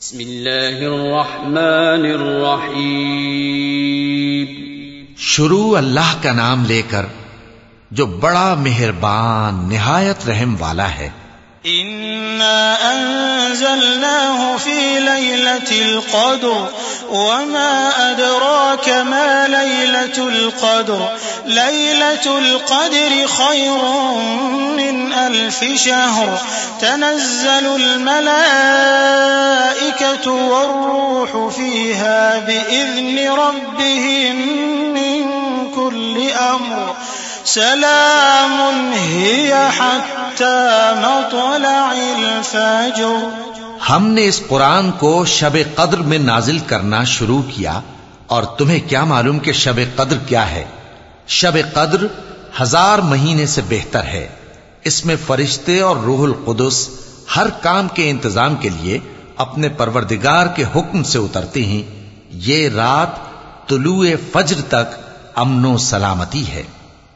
بسم الله الرحمن الرحيم شروع اللہ کا نام لے کر جو بڑا مہربان نہایت رحم والا ہے۔ إنا أنزلناه في ليلة القدر وما أدراك ما ليلة القدر ليلة القدر خير من ألف شهر تنزل الملائكة والروح فيها بإذن ربهم من كل أمر سلام هي حتى مطلع الفجر ہم نے اس قرآن کو شب قدر میں نازل کرنا شروع کیا اور تمہیں کیا معلوم کہ شب قدر کیا ہے؟ شب قدر ہزار مہینے سے بہتر ہے۔ اس میں فرشتے اور روح القدس ہر کام کے انتظام کے لیے اپنے پروردگار کے حکم سے اترتے ہیں، یہ رات طلوع فجر تک امن و سلامتی ہے۔